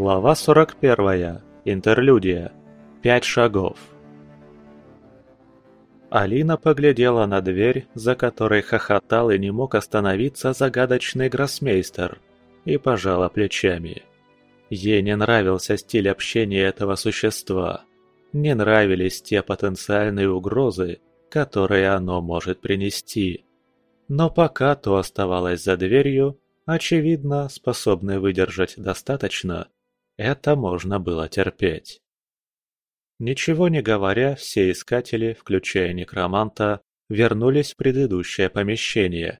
Глава 41. Интерлюдия. Пять шагов. Алина поглядела на дверь, за которой хохотал и не мог остановиться загадочный гроссмейстер, и пожала плечами. Ей не нравился стиль общения этого существа. Не нравились те потенциальные угрозы, которые оно может принести. Но пока то оставалось за дверью, очевидно, способной выдержать достаточно, это можно было терпеть. Ничего не говоря, все искатели, включая некроманта, вернулись в предыдущее помещение,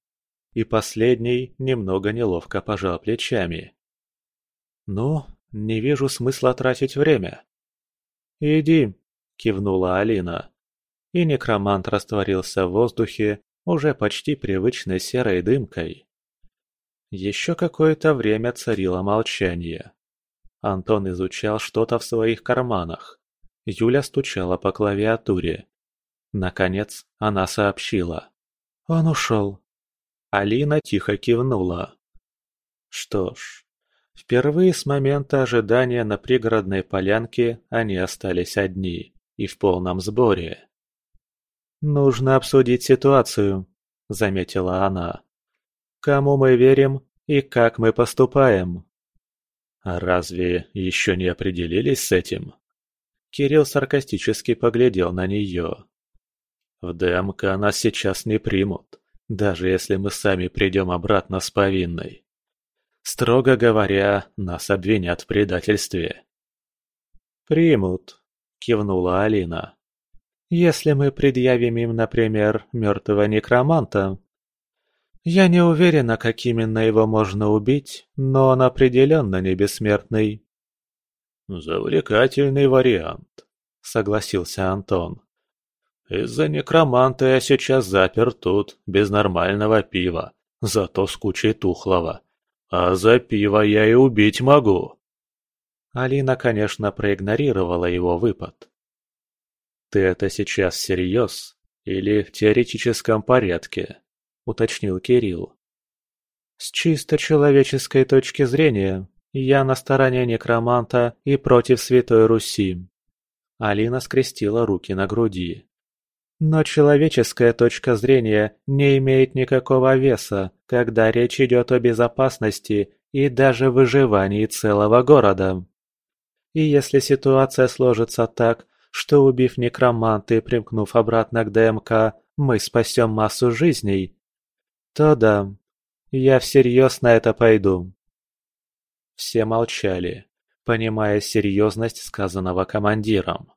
и последний немного неловко пожал плечами. «Ну, не вижу смысла тратить время». «Иди», — кивнула Алина. И некромант растворился в воздухе уже почти привычной серой дымкой. Еще какое-то время царило молчание. Антон изучал что-то в своих карманах. Юля стучала по клавиатуре. Наконец, она сообщила. «Он ушел». Алина тихо кивнула. Что ж, впервые с момента ожидания на пригородной полянке они остались одни и в полном сборе. «Нужно обсудить ситуацию», — заметила она. «Кому мы верим и как мы поступаем?» «А разве еще не определились с этим?» Кирилл саркастически поглядел на нее. «В ДМК нас сейчас не примут, даже если мы сами придем обратно с повинной. Строго говоря, нас обвинят в предательстве». «Примут», — кивнула Алина. «Если мы предъявим им, например, мертвого некроманта, я не уверена, как именно его можно убить, но он определенно не бессмертный. «Завлекательный вариант», — согласился Антон. «Из-за некроманта я сейчас запер тут, без нормального пива, зато с кучей тухлого. А за пиво я и убить могу». Алина, конечно, проигнорировала его выпад. «Ты это сейчас всерьез или в теоретическом порядке?» Уточнил Кирилл. С чисто человеческой точки зрения, я на стороне некроманта и против Святой Руси. Алина скрестила руки на груди. Но человеческая точка зрения не имеет никакого веса, когда речь идет о безопасности и даже выживании целого города. И если ситуация сложится так, что убив некроманта и примкнув обратно к ДМК, мы спасем массу жизней, то да, я всерьез на это пойду. Все молчали, понимая серьезность сказанного командиром.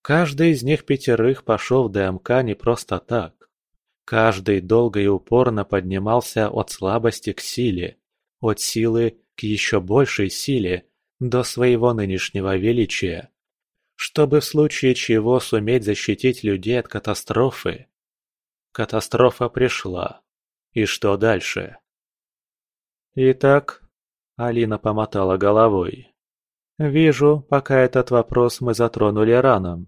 Каждый из них пятерых пошел в ДМК не просто так. Каждый долго и упорно поднимался от слабости к силе, от силы к еще большей силе, до своего нынешнего величия, чтобы в случае чего суметь защитить людей от катастрофы. Катастрофа пришла. И что дальше? Итак, Алина помотала головой. Вижу, пока этот вопрос мы затронули рано.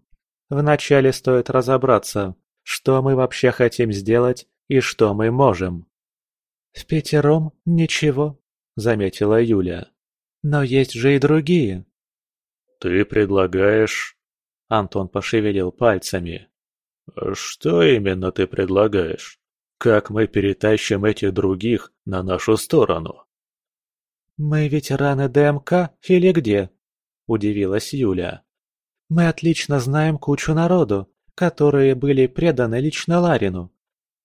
Вначале стоит разобраться, что мы вообще хотим сделать и что мы можем. В пятером ничего, заметила Юля. Но есть же и другие. Ты предлагаешь... Антон пошевелил пальцами. Что именно ты предлагаешь? Как мы перетащим этих других на нашу сторону? «Мы ветераны ДМК или где?» – удивилась Юля. «Мы отлично знаем кучу народу, которые были преданы лично Ларину.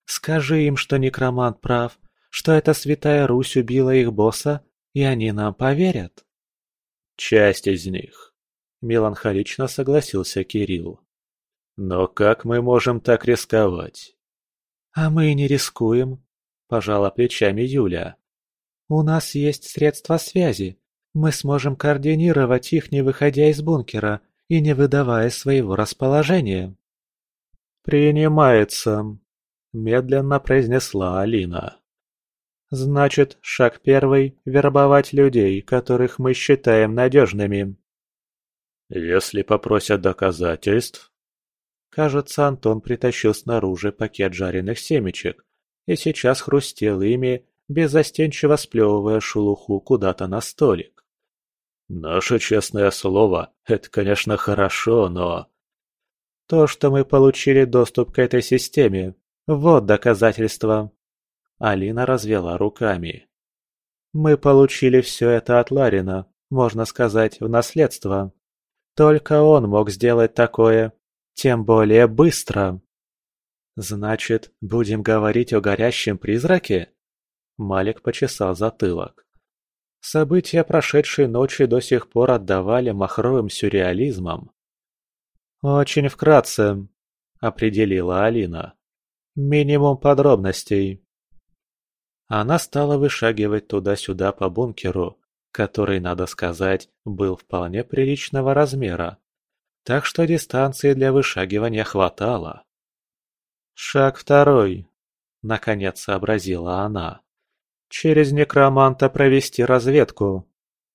Скажи им, что некромант прав, что эта святая Русь убила их босса, и они нам поверят». «Часть из них», – меланхолично согласился Кирилл. «Но как мы можем так рисковать? «А мы не рискуем», – пожала плечами Юля. «У нас есть средства связи. Мы сможем координировать их, не выходя из бункера и не выдавая своего расположения». «Принимается», – медленно произнесла Алина. «Значит, шаг первый – вербовать людей, которых мы считаем надежными». «Если попросят доказательств?» Кажется, Антон притащил снаружи пакет жареных семечек и сейчас хрустел ими, беззастенчиво сплевывая шелуху куда-то на столик. Наше честное слово – это, конечно, хорошо, но... То, что мы получили доступ к этой системе, вот доказательство. Алина развела руками. Мы получили все это от Ларина, можно сказать, в наследство. Только он мог сделать такое, тем более быстро. Значит, будем говорить о горящем призраке? Малик почесал затылок. События прошедшей ночи до сих пор отдавали махровым сюрреализмом. «Очень вкратце», — определила Алина. «Минимум подробностей». Она стала вышагивать туда-сюда по бункеру, который, надо сказать, был вполне приличного размера, так что дистанции для вышагивания хватало. «Шаг второй», — наконец сообразила она. «Через некроманта провести разведку.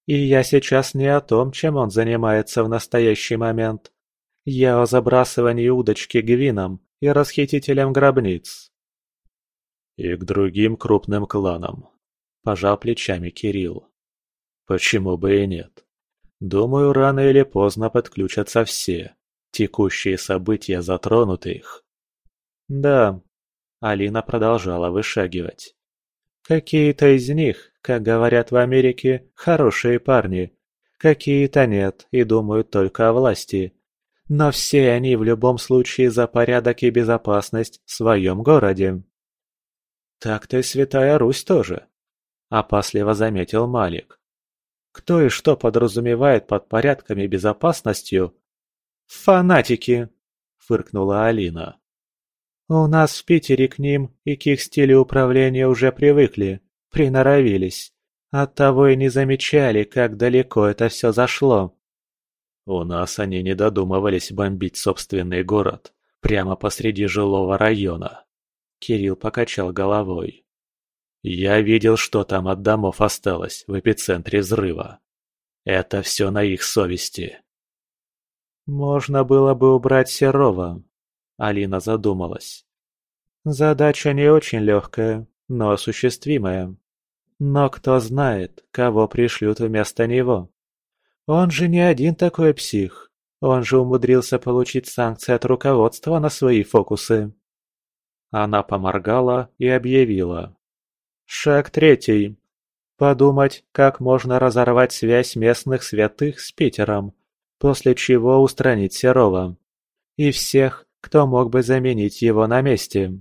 И я сейчас не о том, чем он занимается в настоящий момент. Я о забрасывании удочки гвином и расхитителем гробниц». «И к другим крупным кланам», – пожал плечами Кирилл. «Почему бы и нет? Думаю, рано или поздно подключатся все. Текущие события затронут их». «Да», – Алина продолжала вышагивать. «Какие-то из них, как говорят в Америке, хорошие парни. Какие-то нет и думают только о власти. Но все они в любом случае за порядок и безопасность в своем городе». «Так-то и Святая Русь тоже», – опасливо заметил Малик. «Кто и что подразумевает под порядком и безопасностью?» «Фанатики!» – фыркнула Алина. «У нас в Питере к ним и к их стилю управления уже привыкли, приноровились. Оттого и не замечали, как далеко это все зашло». «У нас они не додумывались бомбить собственный город, прямо посреди жилого района», Кирилл покачал головой. «Я видел, что там от домов осталось в эпицентре взрыва. Это все на их совести». «Можно было бы убрать Серова», — Алина задумалась. «Задача не очень легкая, но осуществимая. Но кто знает, кого пришлют вместо него. Он же не один такой псих. Он же умудрился получить санкции от руководства на свои фокусы. Она поморгала и объявила. Шаг третий. Подумать, как можно разорвать связь местных святых с Питером, после чего устранить Серова. И всех, кто мог бы заменить его на месте.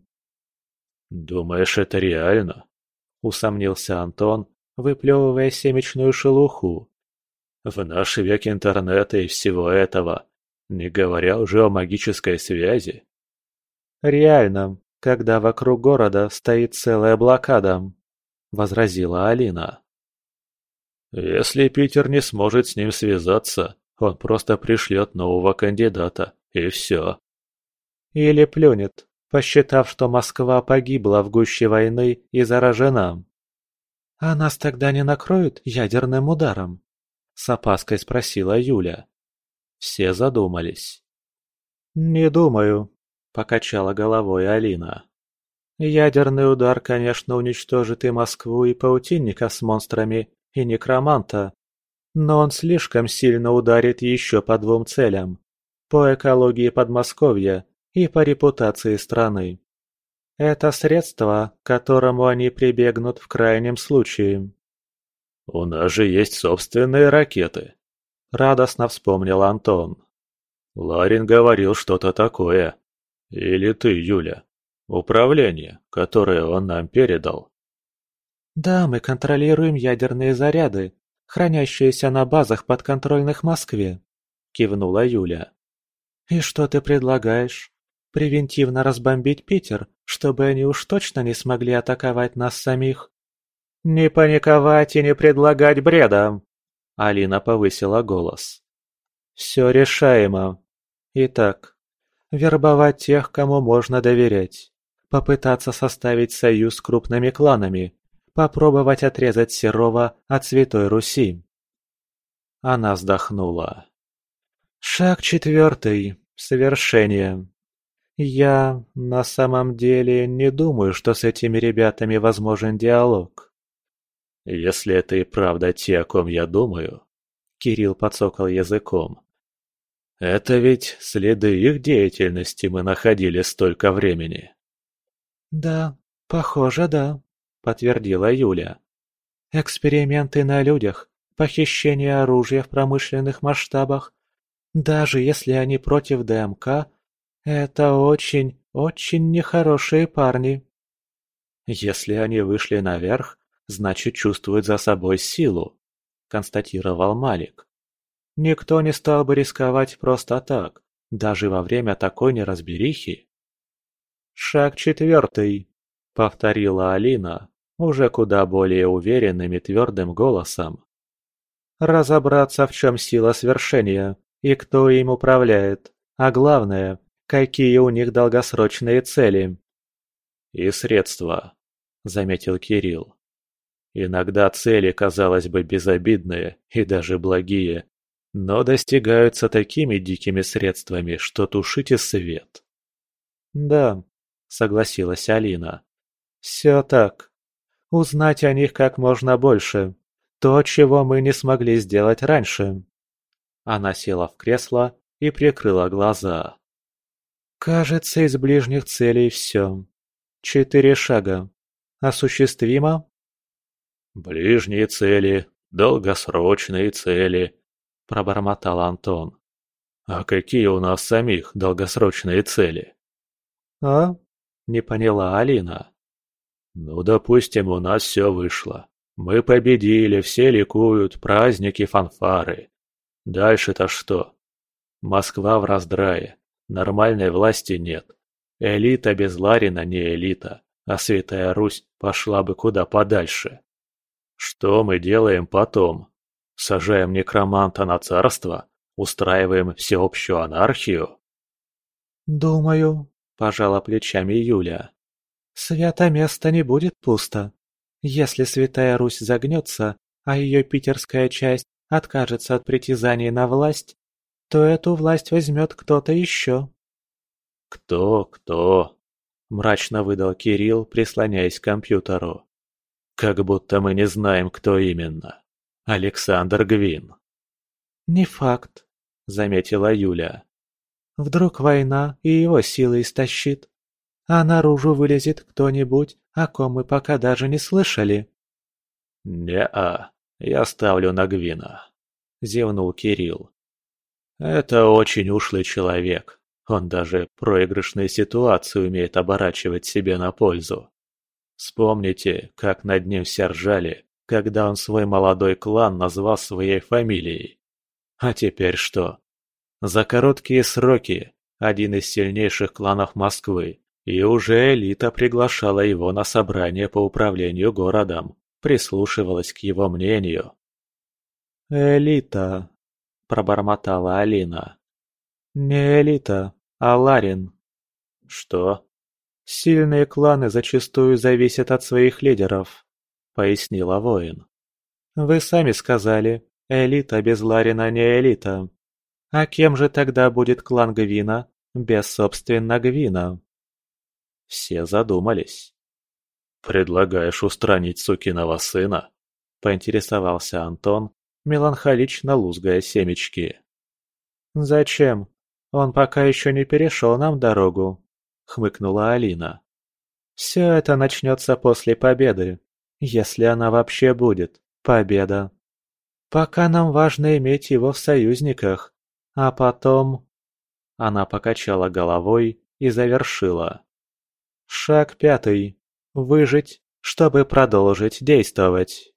«Думаешь, это реально?» – усомнился Антон, выплевывая семечную шелуху. «В наш век интернета и всего этого, не говоря уже о магической связи». «Реально», когда вокруг города стоит целая блокада», — возразила Алина. «Если Питер не сможет с ним связаться, он просто пришлет нового кандидата, и все». «Или плюнет, посчитав, что Москва погибла в гуще войны и заражена». «А нас тогда не накроют ядерным ударом?» — с опаской спросила Юля. Все задумались. «Не думаю», Покачала головой Алина. Ядерный удар, конечно, уничтожит и Москву, и паутинника с монстрами, и некроманта. Но он слишком сильно ударит еще по двум целям. По экологии Подмосковья и по репутации страны. Это средство, к которому они прибегнут в крайнем случае. «У нас же есть собственные ракеты», — радостно вспомнил Антон. Ларин говорил что-то такое. Или ты, Юля? Управление, которое он нам передал. Да, мы контролируем ядерные заряды, хранящиеся на базах подконтрольных Москве, кивнула Юля. И что ты предлагаешь? Превентивно разбомбить Питер, чтобы они уж точно не смогли атаковать нас самих? Не паниковать и не предлагать бреда. Алина повысила голос. Все решаемо. Итак, вербовать тех, кому можно доверять, попытаться составить союз с крупными кланами, попробовать отрезать Серова от Святой Руси. Она вздохнула. Шаг четвертый. Совершение. Я, на самом деле, не думаю, что с этими ребятами возможен диалог. Если это и правда те, о ком я думаю, Кирилл подсокал языком. Это ведь следы их деятельности мы находили столько времени. Да, похоже, да, подтвердила Юля. Эксперименты на людях, похищение оружия в промышленных масштабах. Даже если они против ДМК, это очень, очень нехорошие парни. Если они вышли наверх, значит чувствуют за собой силу, констатировал Малик. Никто не стал бы рисковать просто так, даже во время такой неразберихи. «Шаг четвертый», — повторила Алина, уже куда более уверенным и твердым голосом. «Разобраться, в чем сила свершения и кто им управляет, а главное, какие у них долгосрочные цели». «И средства», — заметил Кирилл. «Иногда цели, казалось бы, безобидные и даже благие, но достигаются такими дикими средствами, что тушите свет. «Да», — согласилась Алина. «Все так. Узнать о них как можно больше. То, чего мы не смогли сделать раньше». Она села в кресло и прикрыла глаза. «Кажется, из ближних целей все. Четыре шага. Осуществимо?» «Ближние цели, долгосрочные цели, – пробормотал Антон. «А какие у нас самих долгосрочные цели?» «А?» – не поняла Алина. «Ну, допустим, у нас все вышло. Мы победили, все ликуют, праздники, фанфары. Дальше-то что? Москва в раздрае, нормальной власти нет. Элита без Ларина не элита, а Святая Русь пошла бы куда подальше. Что мы делаем потом? Сажаем некроманта на царство? Устраиваем всеобщую анархию? «Думаю», – пожала плечами Юля. «Свято место не будет пусто. Если Святая Русь загнется, а ее питерская часть откажется от притязаний на власть, то эту власть возьмет кто-то еще». «Кто, кто?» – мрачно выдал Кирилл, прислоняясь к компьютеру. «Как будто мы не знаем, кто именно». Александр Гвин. «Не факт», — заметила Юля. «Вдруг война и его силы истощит, а наружу вылезет кто-нибудь, о ком мы пока даже не слышали». «Не-а, я ставлю на Гвина», — зевнул Кирилл. «Это очень ушлый человек. Он даже проигрышные ситуации умеет оборачивать себе на пользу. Вспомните, как над ним все ржали, когда он свой молодой клан назвал своей фамилией. А теперь что? За короткие сроки один из сильнейших кланов Москвы, и уже элита приглашала его на собрание по управлению городом, прислушивалась к его мнению. «Элита», – пробормотала Алина. «Не элита, а Ларин». «Что?» «Сильные кланы зачастую зависят от своих лидеров пояснила воин. «Вы сами сказали, элита без Ларина не элита. А кем же тогда будет клан Гвина без, собственно, Гвина?» Все задумались. «Предлагаешь устранить сукиного сына?» – поинтересовался Антон, меланхолично лузгая семечки. «Зачем? Он пока еще не перешел нам дорогу», – хмыкнула Алина. «Все это начнется после победы. Если она вообще будет, победа. Пока нам важно иметь его в союзниках, а потом... Она покачала головой и завершила. Шаг пятый. Выжить, чтобы продолжить действовать.